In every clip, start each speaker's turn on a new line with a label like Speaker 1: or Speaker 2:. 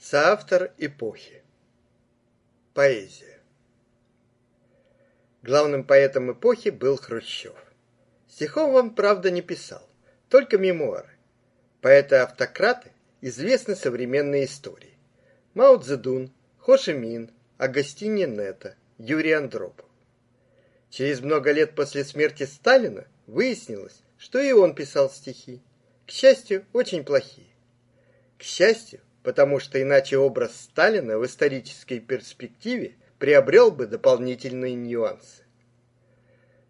Speaker 1: Соавтор эпохи. Поэзия. Главным поэтом эпохи был Хрущев. Стихов он, правда, не писал, только мемуары. Поэты-автократы известны современной истории. Мао Цзэдун, Хо Ши Мин, Агастини Нета, Юрий Андропов. Через много лет после смерти Сталина выяснилось, что и он писал стихи. К счастью, очень плохие. К счастью, потому что иначе образ Сталина в исторической перспективе приобрел бы дополнительные нюансы.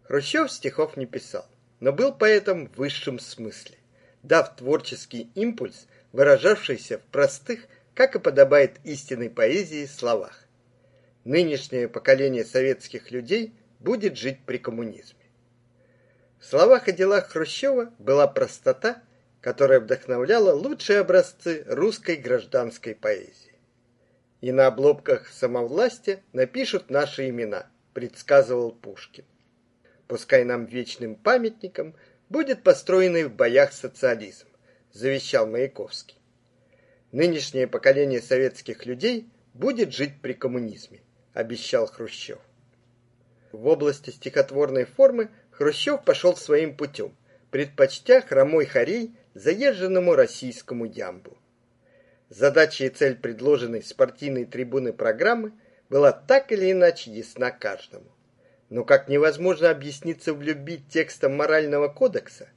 Speaker 1: Хрущев стихов не писал, но был поэтом в высшем смысле, дав творческий импульс, выражавшийся в простых, как и подобает истинной поэзии, словах. Нынешнее поколение советских людей будет жить при коммунизме. В словах и делах Хрущева была простота которая вдохновляла лучшие образцы русской гражданской поэзии. И на обломках самовластия напишут наши имена, предсказывал Пушкин. Пускай нам вечным памятником будет построенный в боях социализм, завещал Маяковский. Нынешнее поколение советских людей будет жить при коммунизме, обещал Хрущев. В области стихотворной формы Хрущев пошел своим путем, предпочтя хромой хорей заезженному российскому ямбу. Задача и цель предложенной с партийной трибуны программы была так или иначе ясна каждому. Но как невозможно объясниться в любви текстом морального кодекса,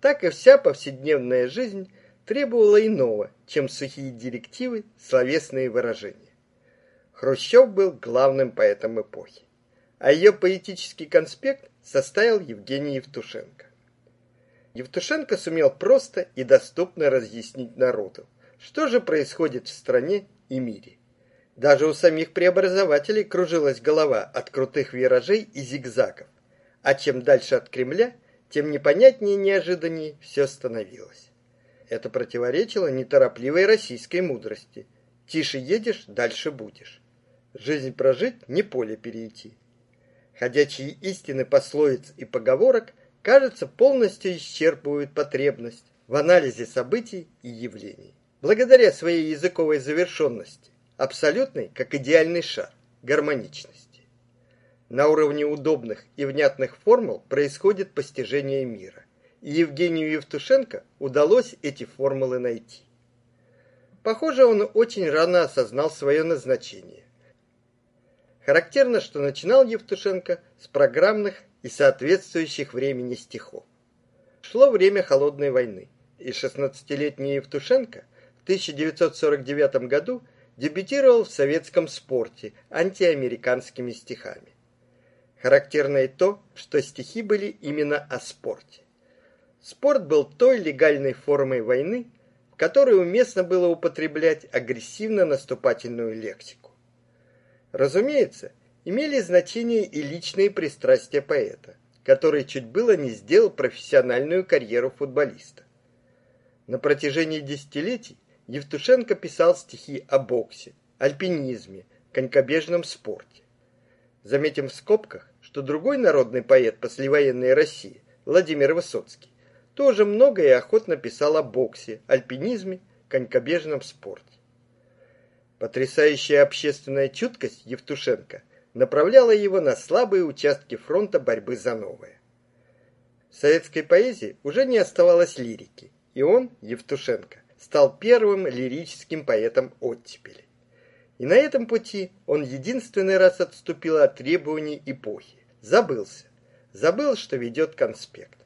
Speaker 1: так и вся повседневная жизнь требовала иного, чем сухие директивы, словесные выражения. Хрущев был главным поэтом эпохи, а ее поэтический конспект составил Евгений Евтушенко. Евтушенко сумел просто и доступно разъяснить народу, что же происходит в стране и мире. Даже у самих преобразователей кружилась голова от крутых виражей и зигзагов, а чем дальше от Кремля, тем непонятнее и неожиданнее все становилось. Это противоречило неторопливой российской мудрости. Тише едешь, дальше будешь. Жизнь прожить, не поле перейти. Ходячие истины пословиц и поговорок кажется, полностью исчерпывают потребность в анализе событий и явлений. Благодаря своей языковой завершенности, абсолютной, как идеальный шар, гармоничности. На уровне удобных и внятных формул происходит постижение мира, и Евгению Евтушенко удалось эти формулы найти. Похоже, он очень рано осознал свое назначение. Характерно, что начинал Евтушенко с программных и соответствующих времени стихов. Шло время холодной войны, и 16-летний Евтушенко в 1949 году дебютировал в советском спорте антиамериканскими стихами. Характерно и то, что стихи были именно о спорте. Спорт был той легальной формой войны, в которой уместно было употреблять агрессивно-наступательную лексику. Разумеется, имели значение и личные пристрастия поэта, который чуть было не сделал профессиональную карьеру футболиста. На протяжении десятилетий Евтушенко писал стихи о боксе, альпинизме, конькобежном спорте. Заметим в скобках, что другой народный поэт послевоенной России, Владимир Высоцкий, тоже много и охотно писал о боксе, альпинизме, конькобежном спорте. Потрясающая общественная чуткость Евтушенко направляла его на слабые участки фронта борьбы за новое. В советской поэзии уже не оставалось лирики, и он, Евтушенко, стал первым лирическим поэтом оттепели. И на этом пути он единственный раз отступил от требований эпохи. Забылся. Забыл, что ведет конспект.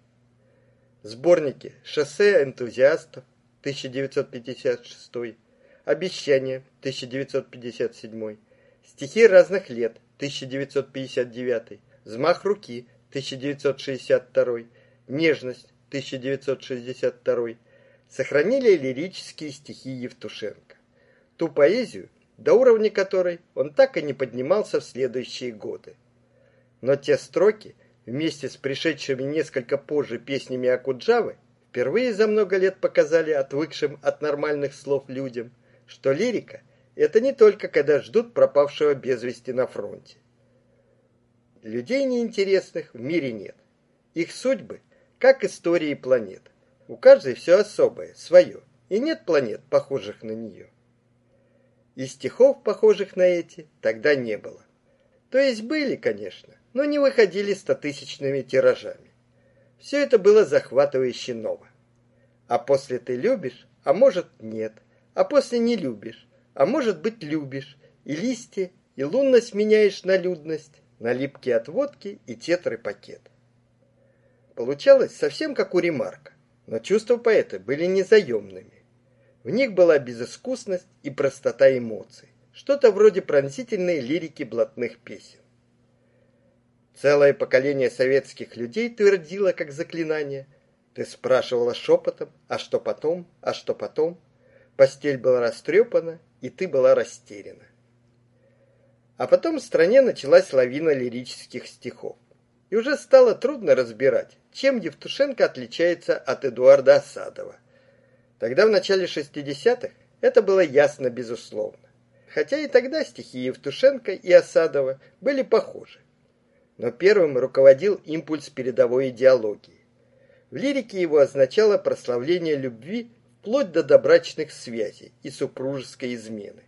Speaker 1: Сборники «Шоссе энтузиастов» 1956, «Обещание» 1957, стихи разных лет 1959, Взмах руки 1962, Нежность 1962 сохранили лирические стихи Евтушенко. Ту поэзию, до уровня которой он так и не поднимался в следующие годы. Но те строки, вместе с пришедшими несколько позже песнями Акуджавы, впервые за много лет показали отвыкшим от нормальных слов людям, что лирика это не только когда ждут пропавшего без вести на фронте. Людей неинтересных в мире нет. Их судьбы, как истории планет. У каждой все особое, свое, и нет планет, похожих на нее. И стихов, похожих на эти, тогда не было. То есть были, конечно, но не выходили стотысячными тиражами. Все это было захватывающе ново. А после ты любишь, а может нет, а после не любишь, а может быть любишь, и листья, и лунность меняешь на людность, на липкие отводки и тетры пакет. Получалось совсем как у Ремарка, но чувства поэта были незаемными. В них была безыскусность и простота эмоций, что-то вроде пронзительной лирики блатных песен. Целое поколение советских людей твердило как заклинание. Ты спрашивала шепотом, а что потом, а что потом. Постель была растрепана, и ты была растеряна. А потом в стране началась лавина лирических стихов. И уже стало трудно разбирать, чем Евтушенко отличается от Эдуарда Осадова. Тогда, в начале 60-х, это было ясно безусловно. Хотя и тогда стихи Евтушенко и Осадова были похожи. Но первым руководил импульс передовой идеологии. В лирике его означало прославление любви вплоть до добрачных связей и супружеской измены.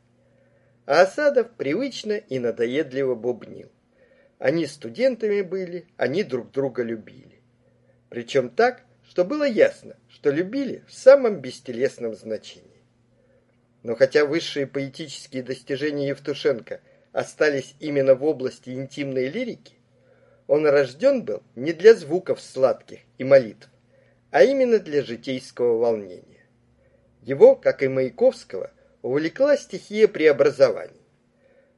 Speaker 1: А Осадов привычно и надоедливо бубнил. Они студентами были, они друг друга любили. Причем так, что было ясно, что любили в самом бестелесном значении. Но хотя высшие поэтические достижения Евтушенко остались именно в области интимной лирики, он рожден был не для звуков сладких и молитв, а именно для житейского волнения. Его, как и Маяковского, увлекла стихия преобразований.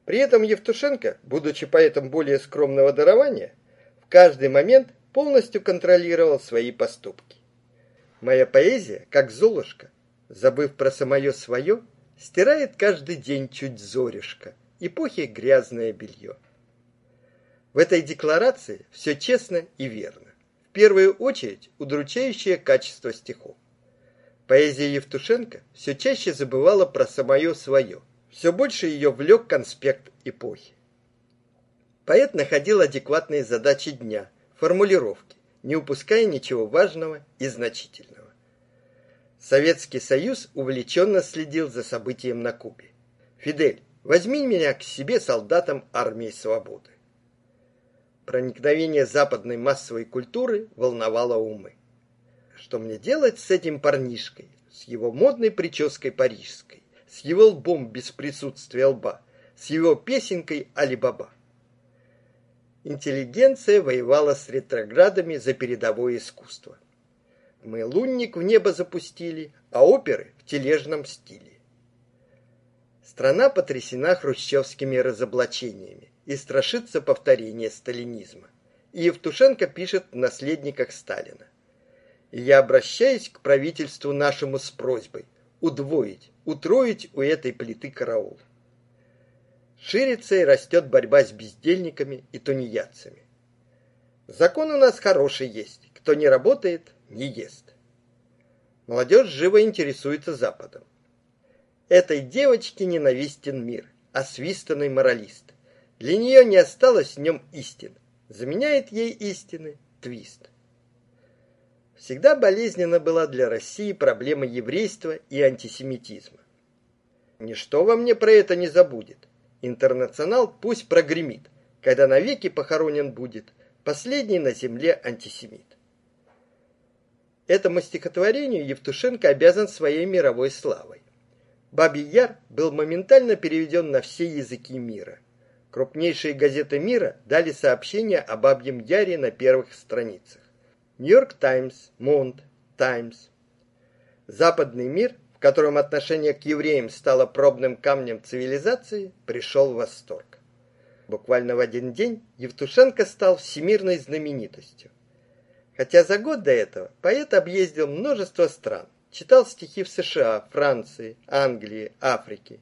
Speaker 1: При этом Евтушенко, будучи поэтом более скромного дарования, в каждый момент полностью контролировал свои поступки. Моя поэзия, как Золушка, забыв про самое свое, стирает каждый день чуть зоришка, эпохи грязное белье. В этой декларации все честно и верно. В первую очередь удручающее качество стихов. Поэзия Евтушенко все чаще забывала про самое свое. Все больше ее влек конспект эпохи. Поэт находил адекватные задачи дня, формулировки, не упуская ничего важного и значительного. Советский Союз увлеченно следил за событием на Кубе. Фидель, возьми меня к себе солдатам армии свободы. Проникновение западной массовой культуры волновало умы. Что мне делать с этим парнишкой, с его модной прической парижской, с его лбом без присутствия лба, с его песенкой Али-Баба? Интеллигенция воевала с ретроградами за передовое искусство. Мы лунник в небо запустили, а оперы в тележном стиле. Страна потрясена хрущевскими разоблачениями и страшится повторения сталинизма. И Евтушенко пишет в наследниках Сталина я обращаюсь к правительству нашему с просьбой удвоить, утроить у этой плиты караул. Ширится и растет борьба с бездельниками и тунеядцами. Закон у нас хороший есть. Кто не работает, не ест. Молодежь живо интересуется Западом. Этой девочке ненавистен мир, освистанный моралист. Для нее не осталось в нем истин. Заменяет ей истины твист. Всегда болезненна была для России проблема еврейства и антисемитизма. Ничто во мне про это не забудет. Интернационал пусть прогремит, когда навеки похоронен будет последний на земле антисемит. Этому стихотворению Евтушенко обязан своей мировой славой. Бабий Яр был моментально переведен на все языки мира. Крупнейшие газеты мира дали сообщения о Бабьем Яре на первых страницах. Нью-Йорк Таймс, Монт, Таймс. Западный мир, в котором отношение к евреям стало пробным камнем цивилизации, пришел в восторг. Буквально в один день Евтушенко стал всемирной знаменитостью. Хотя за год до этого поэт объездил множество стран, читал стихи в США, Франции, Англии, Африке.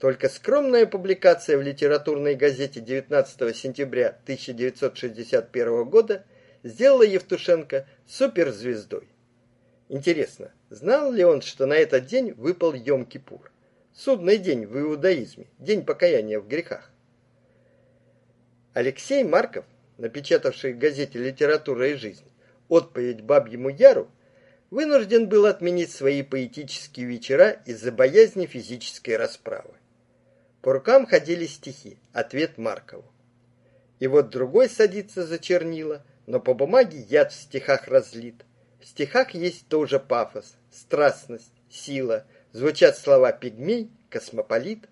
Speaker 1: Только скромная публикация в литературной газете 19 сентября 1961 года – сделала Евтушенко суперзвездой. Интересно, знал ли он, что на этот день выпал Йом-Кипур? Судный день в иудаизме, день покаяния в грехах. Алексей Марков, напечатавший в газете «Литература и жизнь» отповедь Бабьему Яру, вынужден был отменить свои поэтические вечера из-за боязни физической расправы. По рукам ходили стихи, ответ Маркову. И вот другой садится за чернила, но по бумаге яд в стихах разлит. В стихах есть тоже пафос, страстность, сила. Звучат слова пигмей, космополит.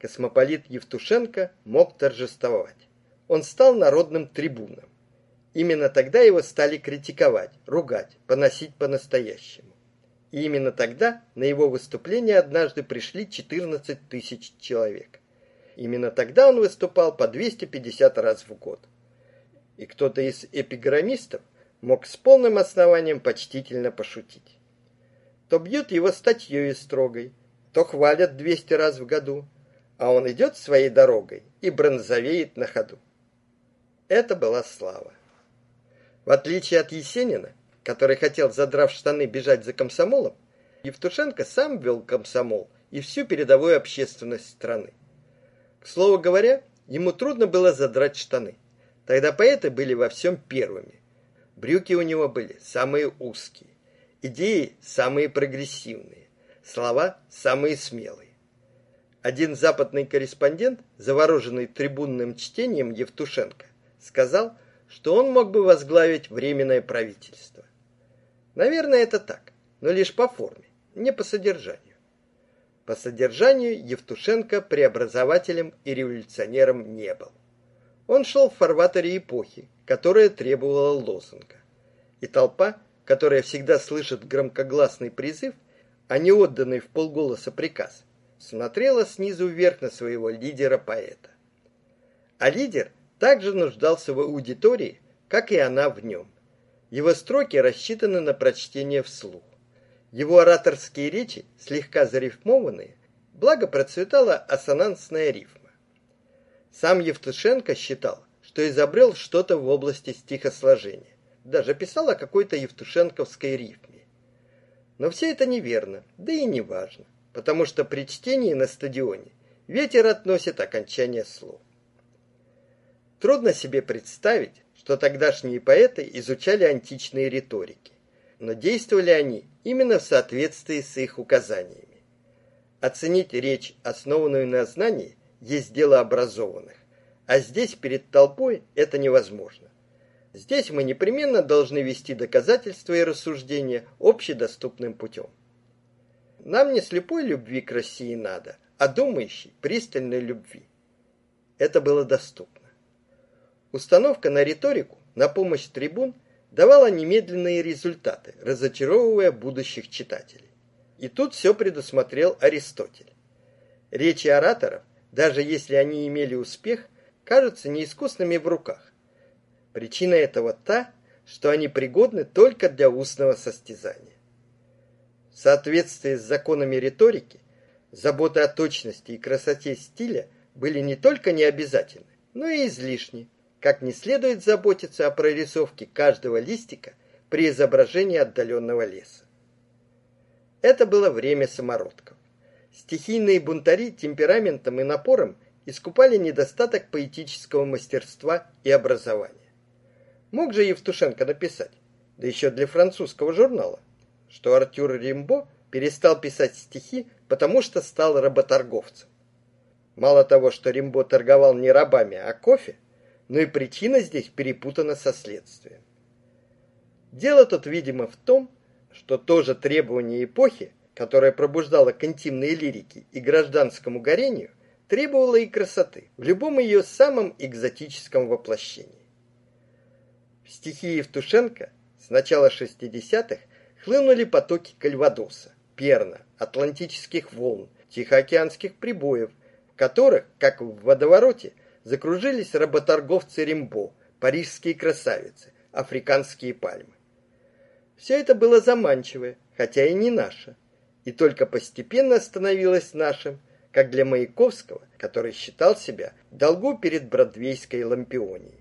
Speaker 1: Космополит Евтушенко мог торжествовать. Он стал народным трибуном. Именно тогда его стали критиковать, ругать, поносить по-настоящему. И именно тогда на его выступление однажды пришли 14 тысяч человек. Именно тогда он выступал по 250 раз в год. И кто-то из эпиграммистов мог с полным основанием почтительно пошутить. То бьют его статьей строгой, то хвалят 200 раз в году, а он идет своей дорогой и бронзовеет на ходу. Это была слава. В отличие от Есенина, который хотел, задрав штаны, бежать за комсомолом, Евтушенко сам вел комсомол и всю передовую общественность страны. К слову говоря, ему трудно было задрать штаны. Тогда поэты были во всем первыми. Брюки у него были самые узкие, идеи самые прогрессивные, слова самые смелые. Один западный корреспондент, завороженный трибунным чтением Евтушенко, сказал, что он мог бы возглавить временное правительство. Наверное, это так, но лишь по форме, не по содержанию. По содержанию Евтушенко преобразователем и революционером не был. Он шел в фарватере эпохи, которая требовала лозунга. И толпа, которая всегда слышит громкогласный призыв, а не отданный в полголоса приказ, смотрела снизу вверх на своего лидера-поэта. А лидер также нуждался в аудитории, как и она в нем. Его строки рассчитаны на прочтение вслух. Его ораторские речи, слегка зарифмованные, благо процветала ассонансная рифма. Сам Евтушенко считал, что изобрел что-то в области стихосложения. Даже писал о какой-то евтушенковской рифме. Но все это неверно, да и не важно, потому что при чтении на стадионе ветер относит окончание слов. Трудно себе представить, что тогдашние поэты изучали античные риторики, но действовали они именно в соответствии с их указаниями. Оценить речь, основанную на знании, есть дело образованных, а здесь перед толпой это невозможно. Здесь мы непременно должны вести доказательства и рассуждения общедоступным путем. Нам не слепой любви к России надо, а думающей, пристальной любви. Это было доступно. Установка на риторику, на помощь трибун давала немедленные результаты, разочаровывая будущих читателей. И тут все предусмотрел Аристотель. Речи ораторов, даже если они имели успех, кажутся неискусными в руках. Причина этого та, что они пригодны только для устного состязания. В соответствии с законами риторики, заботы о точности и красоте стиля были не только необязательны, но и излишни как не следует заботиться о прорисовке каждого листика при изображении отдаленного леса. Это было время самородков. Стихийные бунтари темпераментом и напором искупали недостаток поэтического мастерства и образования. Мог же Евтушенко написать, да еще для французского журнала, что Артюр Римбо перестал писать стихи, потому что стал работорговцем. Мало того, что Римбо торговал не рабами, а кофе, но и причина здесь перепутана со следствием. Дело тут, видимо, в том, что то же требование эпохи, которое пробуждало к интимной лирике и гражданскому горению, требовало и красоты в любом ее самом экзотическом воплощении. В стихии Евтушенко с начала 60-х хлынули потоки кальвадоса, перна, атлантических волн, тихоокеанских прибоев, в которых, как в водовороте, закружились работорговцы Римбо, парижские красавицы, африканские пальмы. Все это было заманчивое, хотя и не наше, и только постепенно становилось нашим, как для Маяковского, который считал себя в долгу перед бродвейской лампионией.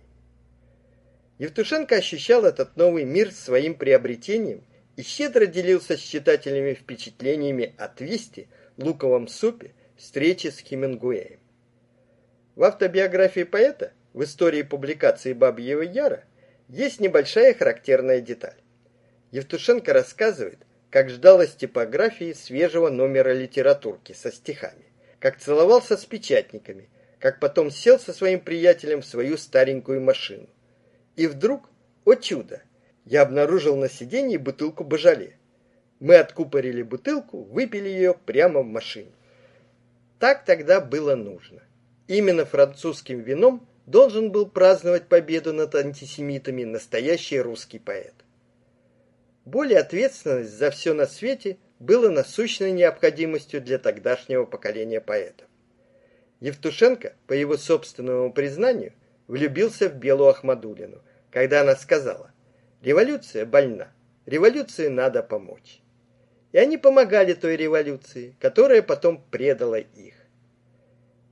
Speaker 1: Евтушенко ощущал этот новый мир своим приобретением и щедро делился с читателями впечатлениями о твисте, луковом супе, встрече с Хемингуэем. В автобиографии поэта, в истории публикации Бабьего Яра, есть небольшая характерная деталь. Евтушенко рассказывает, как ждал из типографии свежего номера литературки со стихами, как целовался с печатниками, как потом сел со своим приятелем в свою старенькую машину. И вдруг, о чудо, я обнаружил на сиденье бутылку божале. Мы откупорили бутылку, выпили ее прямо в машине. Так тогда было нужно. Именно французским вином должен был праздновать победу над антисемитами настоящий русский поэт. Более ответственность за все на свете было насущной необходимостью для тогдашнего поколения поэтов. Евтушенко, по его собственному признанию, влюбился в Белу Ахмадулину, когда она сказала «Революция больна, революции надо помочь». И они помогали той революции, которая потом предала их.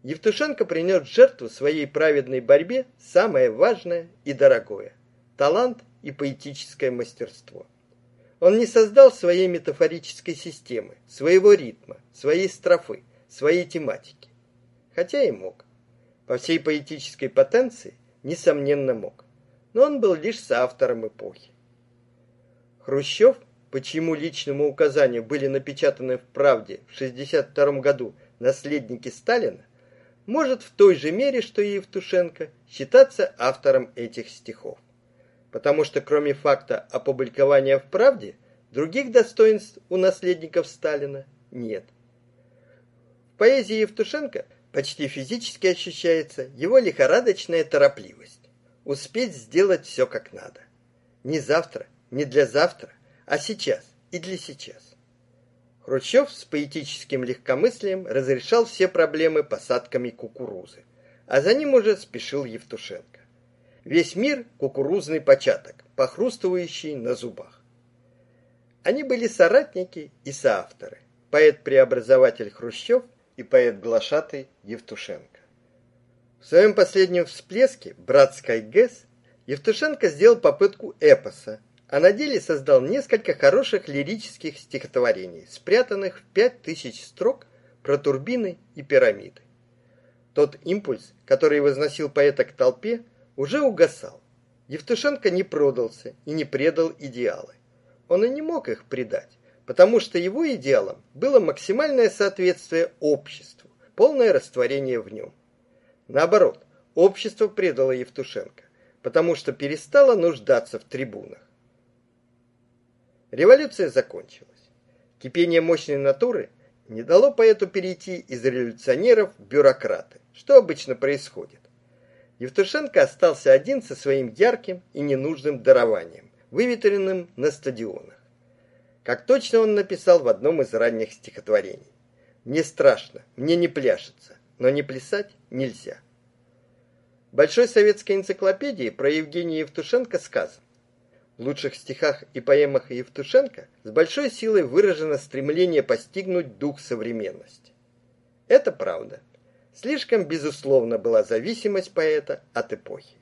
Speaker 1: Евтушенко принес жертву своей праведной борьбе самое важное и дорогое – талант и поэтическое мастерство. Он не создал своей метафорической системы, своего ритма, своей строфы, своей тематики. Хотя и мог. По всей поэтической потенции, несомненно, мог. Но он был лишь соавтором эпохи. Хрущев, по чьему личному указанию были напечатаны в «Правде» в 1962 году наследники Сталина, может в той же мере, что и Евтушенко, считаться автором этих стихов потому что кроме факта опубликования в «Правде» других достоинств у наследников Сталина нет. В поэзии Евтушенко почти физически ощущается его лихорадочная торопливость. Успеть сделать все как надо. Не завтра, не для завтра, а сейчас и для сейчас. Хрущев с поэтическим легкомыслием разрешал все проблемы посадками кукурузы, а за ним уже спешил Евтушенко. Весь мир — кукурузный початок, похрустывающий на зубах. Они были соратники и соавторы, поэт-преобразователь Хрущев и поэт-глашатый Евтушенко. В своем последнем всплеске «Братской ГЭС» Евтушенко сделал попытку эпоса, а на деле создал несколько хороших лирических стихотворений, спрятанных в пять тысяч строк про турбины и пирамиды. Тот импульс, который возносил поэта к толпе, уже угасал. Евтушенко не продался и не предал идеалы. Он и не мог их предать, потому что его идеалом было максимальное соответствие обществу, полное растворение в нем. Наоборот, общество предало Евтушенко, потому что перестало нуждаться в трибунах. Революция закончилась. Кипение мощной натуры не дало поэту перейти из революционеров в бюрократы, что обычно происходит. Евтушенко остался один со своим ярким и ненужным дарованием, выветренным на стадионах. Как точно он написал в одном из ранних стихотворений. «Мне страшно, мне не пляшется, но не плясать нельзя». В Большой советской энциклопедии про Евгения Евтушенко сказано, в лучших стихах и поэмах Евтушенко с большой силой выражено стремление постигнуть дух современности. Это правда. Слишком безусловно была зависимость поэта от эпохи.